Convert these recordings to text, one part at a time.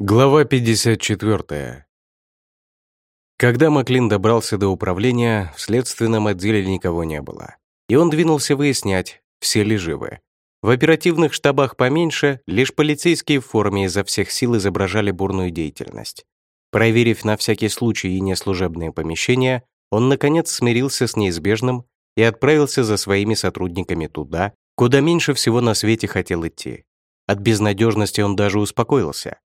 Глава 54. Когда Маклин добрался до управления, в следственном отделе никого не было. И он двинулся выяснять, все ли живы. В оперативных штабах поменьше, лишь полицейские в форме изо всех сил изображали бурную деятельность. Проверив на всякий случай и неслужебные помещения, он, наконец, смирился с неизбежным и отправился за своими сотрудниками туда, куда меньше всего на свете хотел идти. От безнадежности он даже успокоился.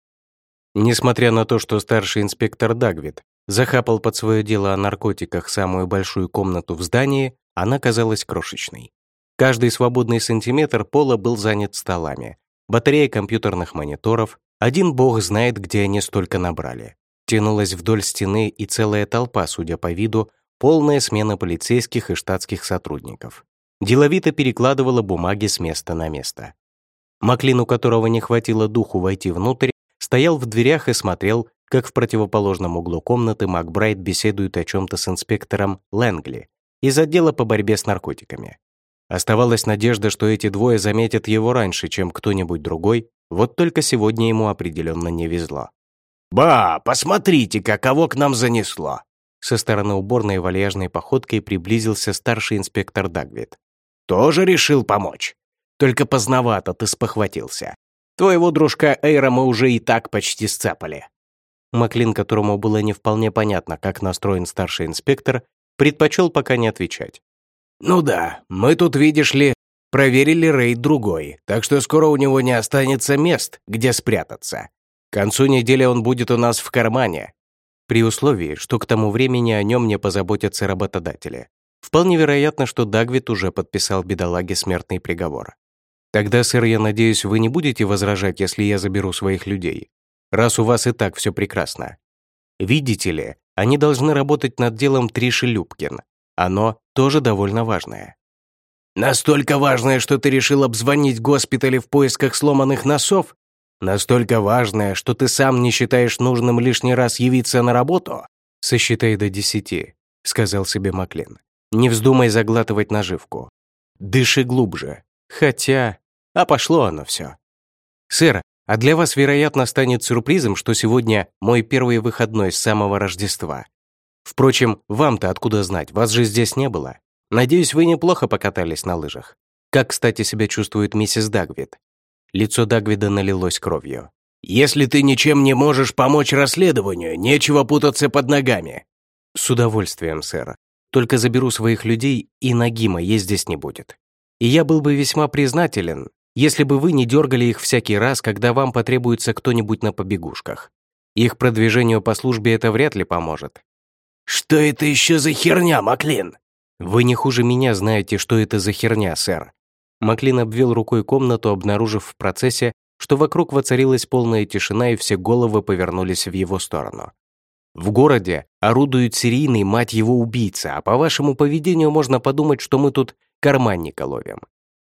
Несмотря на то, что старший инспектор Дагвид захапал под свое дело о наркотиках самую большую комнату в здании, она казалась крошечной. Каждый свободный сантиметр пола был занят столами, батарея компьютерных мониторов, один бог знает, где они столько набрали. Тянулась вдоль стены и целая толпа, судя по виду, полная смена полицейских и штатских сотрудников. Деловито перекладывала бумаги с места на место. Маклин, у которого не хватило духу войти внутрь, стоял в дверях и смотрел, как в противоположном углу комнаты Макбрайт беседует о чем-то с инспектором Лэнгли из отдела по борьбе с наркотиками. Оставалась надежда, что эти двое заметят его раньше, чем кто-нибудь другой, вот только сегодня ему определенно не везло. «Ба, посмотрите, каково к нам занесло!» Со стороны уборной вальяжной походкой приблизился старший инспектор Дагвид. «Тоже решил помочь? Только поздновато ты спохватился. Твоего дружка Эйра мы уже и так почти сцапали». Маклин, которому было не вполне понятно, как настроен старший инспектор, предпочел пока не отвечать. «Ну да, мы тут, видишь ли, проверили рейд другой, так что скоро у него не останется мест, где спрятаться. К концу недели он будет у нас в кармане». При условии, что к тому времени о нем не позаботятся работодатели. Вполне вероятно, что Дагвит уже подписал бедолаге смертный приговор. Тогда, сэр, я надеюсь, вы не будете возражать, если я заберу своих людей, раз у вас и так все прекрасно. Видите ли, они должны работать над делом Триши Любкин. Оно тоже довольно важное. Настолько важное, что ты решил обзвонить госпитали в поисках сломанных носов? Настолько важное, что ты сам не считаешь нужным лишний раз явиться на работу? Сосчитай до десяти, сказал себе Маклин. Не вздумай заглатывать наживку. Дыши глубже. Хотя... А пошло оно все. Сэр, а для вас, вероятно, станет сюрпризом, что сегодня мой первый выходной с самого Рождества. Впрочем, вам-то откуда знать, вас же здесь не было. Надеюсь, вы неплохо покатались на лыжах. Как, кстати, себя чувствует миссис Дагвид? Лицо Дагвида налилось кровью. «Если ты ничем не можешь помочь расследованию, нечего путаться под ногами». «С удовольствием, сэр. Только заберу своих людей, и ноги моей здесь не будет. И я был бы весьма признателен, если бы вы не дергали их всякий раз, когда вам потребуется кто-нибудь на побегушках. Их продвижению по службе это вряд ли поможет. «Что это еще за херня, Маклин?» «Вы не хуже меня знаете, что это за херня, сэр». Маклин обвел рукой комнату, обнаружив в процессе, что вокруг воцарилась полная тишина и все головы повернулись в его сторону. В городе орудует серийный, мать его, убийца, а по вашему поведению можно подумать, что мы тут карманника ловим.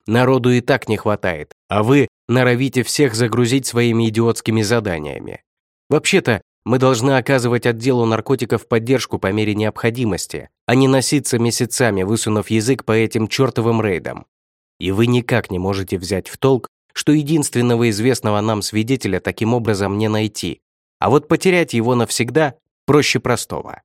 Народу и так не хватает, а вы норовите всех загрузить своими идиотскими заданиями. Вообще-то, мы должны оказывать отделу наркотиков поддержку по мере необходимости, а не носиться месяцами, высунув язык по этим чертовым рейдам. И вы никак не можете взять в толк, что единственного известного нам свидетеля таким образом не найти, а вот потерять его навсегда проще простого.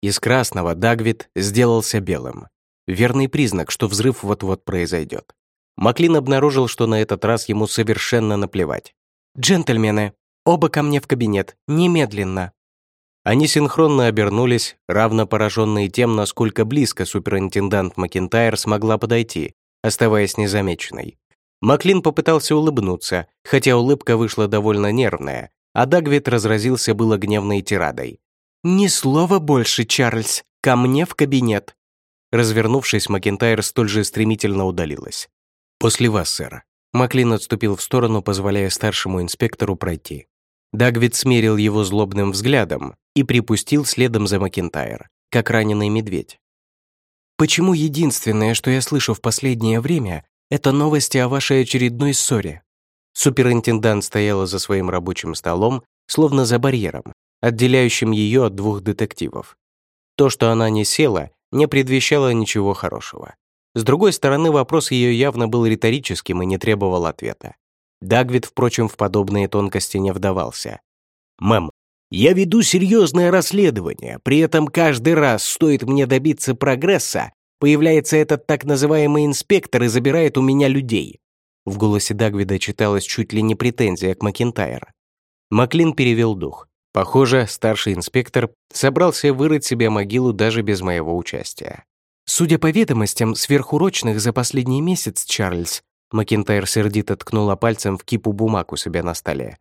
Из красного Дагвид сделался белым. Верный признак, что взрыв вот-вот произойдет. Маклин обнаружил, что на этот раз ему совершенно наплевать. «Джентльмены, оба ко мне в кабинет, немедленно!» Они синхронно обернулись, равно пораженные тем, насколько близко суперинтендант Макентайр смогла подойти, оставаясь незамеченной. Маклин попытался улыбнуться, хотя улыбка вышла довольно нервная, а Дагвит разразился было гневной тирадой. «Ни слова больше, Чарльз, ко мне в кабинет!» Развернувшись, Макентайр столь же стремительно удалилась. «После вас, сэр». Маклин отступил в сторону, позволяя старшему инспектору пройти. Дагвид смерил его злобным взглядом и припустил следом за Макентайр, как раненый медведь. «Почему единственное, что я слышу в последнее время, это новости о вашей очередной ссоре?» Суперинтендант стояла за своим рабочим столом, словно за барьером, отделяющим ее от двух детективов. То, что она не села, не предвещало ничего хорошего. С другой стороны, вопрос ее явно был риторическим и не требовал ответа. Дагвид, впрочем, в подобные тонкости не вдавался. «Мэм, я веду серьезное расследование, при этом каждый раз стоит мне добиться прогресса, появляется этот так называемый инспектор и забирает у меня людей». В голосе Дагвида читалась чуть ли не претензия к Макентайр. Маклин перевел дух. Похоже, старший инспектор собрался вырыть себе могилу даже без моего участия. «Судя по ведомостям сверхурочных за последний месяц, Чарльз», Макентайр сердито ткнула пальцем в кипу бумаг у себя на столе.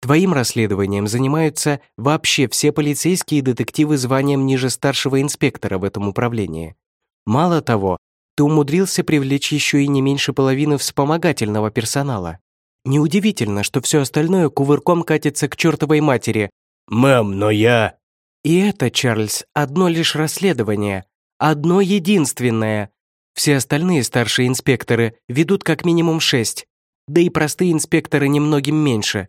«Твоим расследованием занимаются вообще все полицейские детективы званием ниже старшего инспектора в этом управлении. Мало того, ты умудрился привлечь еще и не меньше половины вспомогательного персонала. Неудивительно, что все остальное кувырком катится к чертовой матери. «Мэм, но я...» И это, Чарльз, одно лишь расследование. Одно единственное. Все остальные старшие инспекторы ведут как минимум шесть. Да и простые инспекторы немногим меньше.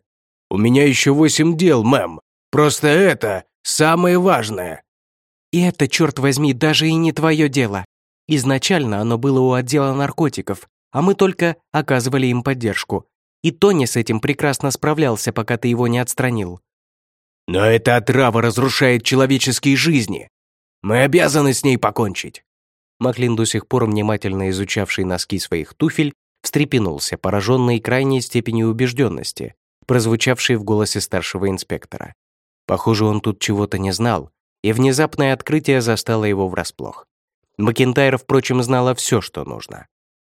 «У меня еще восемь дел, мэм. Просто это самое важное». И это, черт возьми, даже и не твое дело. Изначально оно было у отдела наркотиков, а мы только оказывали им поддержку. И Тони с этим прекрасно справлялся, пока ты его не отстранил. «Но эта отрава разрушает человеческие жизни. Мы обязаны с ней покончить». Маклин, до сих пор внимательно изучавший носки своих туфель, встрепенулся, пораженный крайней степенью убежденности, прозвучавшей в голосе старшего инспектора. Похоже, он тут чего-то не знал, и внезапное открытие застало его врасплох. Макентайр, впрочем, знала все, что нужно.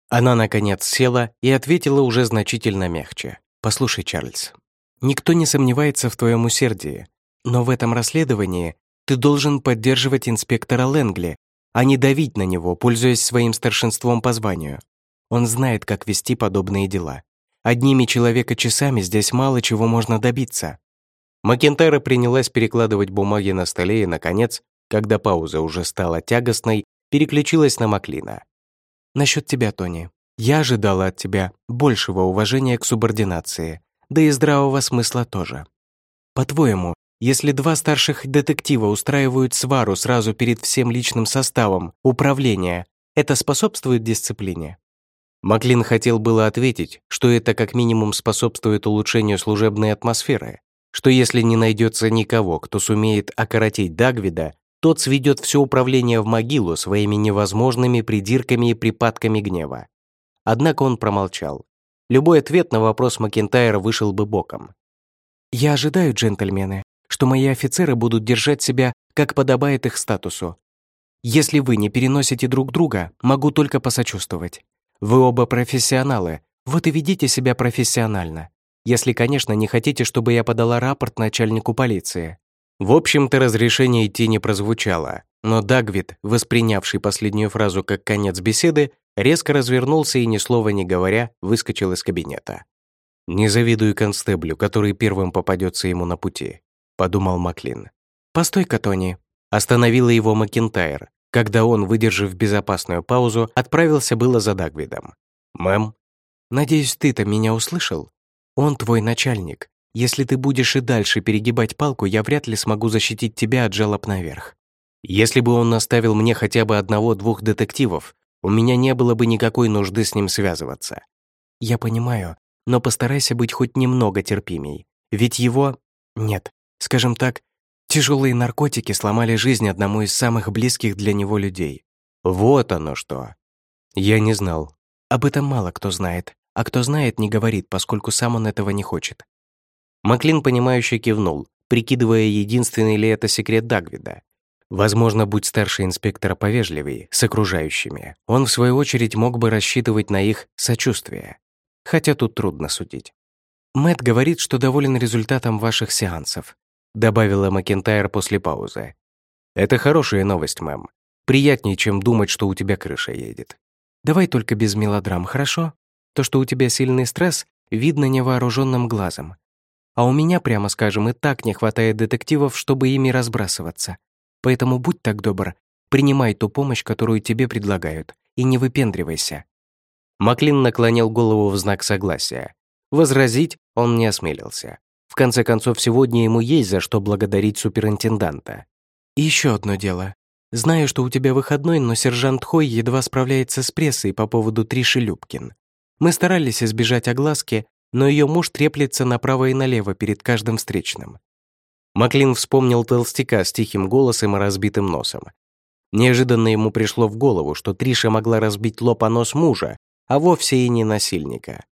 Она, наконец, села и ответила уже значительно мягче. «Послушай, Чарльз, никто не сомневается в твоем усердии, но в этом расследовании ты должен поддерживать инспектора Лэнгли, а не давить на него, пользуясь своим старшинством по званию. Он знает, как вести подобные дела. Одними человека часами здесь мало чего можно добиться». Макентайра принялась перекладывать бумаги на столе и, наконец, когда пауза уже стала тягостной, переключилась на Маклина. Насчет тебя, Тони. Я ожидала от тебя большего уважения к субординации, да и здравого смысла тоже. По-твоему, если два старших детектива устраивают свару сразу перед всем личным составом управления, это способствует дисциплине? Маклин хотел было ответить, что это как минимум способствует улучшению служебной атмосферы, что если не найдется никого, кто сумеет окоротить Дагвида, тот сведет все управление в могилу своими невозможными придирками и припадками гнева. Однако он промолчал. Любой ответ на вопрос Макентайра вышел бы боком. «Я ожидаю, джентльмены, что мои офицеры будут держать себя, как подобает их статусу. Если вы не переносите друг друга, могу только посочувствовать. Вы оба профессионалы, вот и ведите себя профессионально. Если, конечно, не хотите, чтобы я подала рапорт начальнику полиции. В общем-то, разрешение идти не прозвучало, но Дагвид, воспринявший последнюю фразу как конец беседы, резко развернулся и, ни слова не говоря, выскочил из кабинета. «Не завидую констеблю, который первым попадется ему на пути», — подумал Маклин. «Постой-ка, Тони», — остановила его Макентайр, когда он, выдержав безопасную паузу, отправился было за Дагвидом. «Мэм?» «Надеюсь, ты-то меня услышал? Он твой начальник, если ты будешь и дальше перегибать палку, я вряд ли смогу защитить тебя от жалоб наверх. Если бы он наставил мне хотя бы одного-двух детективов, у меня не было бы никакой нужды с ним связываться. Я понимаю, но постарайся быть хоть немного терпимей. Ведь его... Нет, скажем так, тяжелые наркотики сломали жизнь одному из самых близких для него людей. Вот оно что. Я не знал. Об этом мало кто знает, а кто знает, не говорит, поскольку сам он этого не хочет. Маклин, понимающе кивнул, прикидывая, единственный ли это секрет Дагвида. Возможно, будь старший инспектора повежливее с окружающими, он, в свою очередь, мог бы рассчитывать на их сочувствие. Хотя тут трудно судить. Мэт говорит, что доволен результатом ваших сеансов», добавила Макентайр после паузы. «Это хорошая новость, мэм. Приятнее, чем думать, что у тебя крыша едет. Давай только без мелодрам, хорошо? То, что у тебя сильный стресс, видно невооруженным глазом. А у меня, прямо скажем, и так не хватает детективов, чтобы ими разбрасываться. Поэтому будь так добр, принимай ту помощь, которую тебе предлагают, и не выпендривайся». Маклин наклонил голову в знак согласия. Возразить он не осмелился. Конце концов, сегодня ему есть за что благодарить суперинтенданта. «И еще одно дело. Знаю, что у тебя выходной, но сержант Хой едва справляется с прессой по поводу Триши Любкин. Мы старались избежать огласки, но ее муж треплется направо и налево перед каждым встречным. Маклин вспомнил толстяка с тихим голосом и разбитым носом. Неожиданно ему пришло в голову, что Триша могла разбить лоб о нос мужа, а вовсе и не насильника.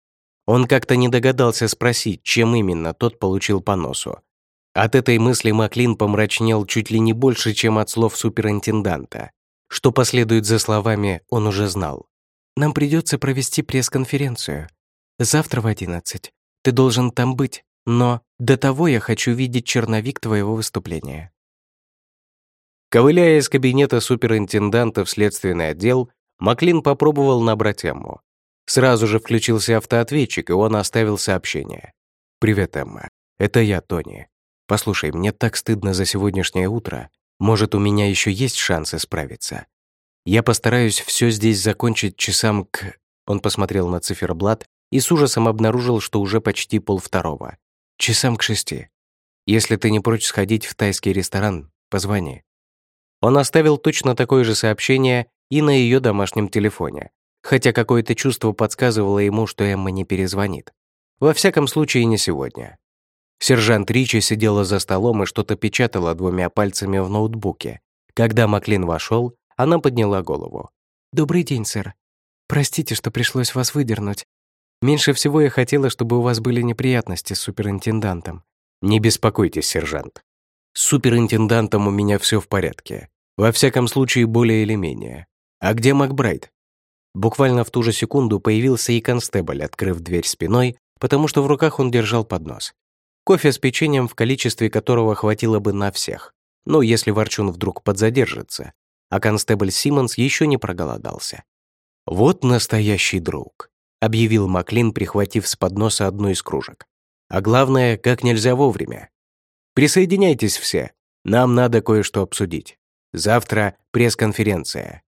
Он как-то не догадался спросить, чем именно тот получил по носу. От этой мысли Маклин помрачнел чуть ли не больше, чем от слов суперинтенданта. Что последует за словами, он уже знал. «Нам придется провести пресс-конференцию. Завтра в одиннадцать. Ты должен там быть, но до того я хочу видеть черновик твоего выступления». Ковыляя из кабинета суперинтенданта в следственный отдел, Маклин попробовал набрать Эмму. Сразу же включился автоответчик, и он оставил сообщение. «Привет, Эмма. Это я, Тони. Послушай, мне так стыдно за сегодняшнее утро. Может, у меня еще есть шансы справиться. Я постараюсь все здесь закончить часам к...» Он посмотрел на циферблат и с ужасом обнаружил, что уже почти полвторого. «Часам к шести. Если ты не прочь сходить в тайский ресторан, позвони. Он оставил точно такое же сообщение и на ее домашнем телефоне, хотя какое-то чувство подсказывало ему, что Эмма не перезвонит. Во всяком случае, не сегодня. Сержант Ричи сидела за столом и что-то печатала двумя пальцами в ноутбуке. Когда Маклин вошел, она подняла голову. «Добрый день, сэр. Простите, что пришлось вас выдернуть. Меньше всего я хотела, чтобы у вас были неприятности с суперинтендантом». «Не беспокойтесь, сержант. С суперинтендантом у меня все в порядке. Во всяком случае, более или менее. А где Макбрайт? Буквально в ту же секунду появился и констебль, открыв дверь спиной, потому что в руках он держал поднос. Кофе с печеньем, в количестве которого хватило бы на всех. Ну, если Ворчун вдруг подзадержится. А констебль Симмонс еще не проголодался. «Вот настоящий друг», — объявил Маклин, прихватив с подноса одну из кружек. «А главное, как нельзя вовремя. Присоединяйтесь все, нам надо кое-что обсудить». Завтра пресс-конференция.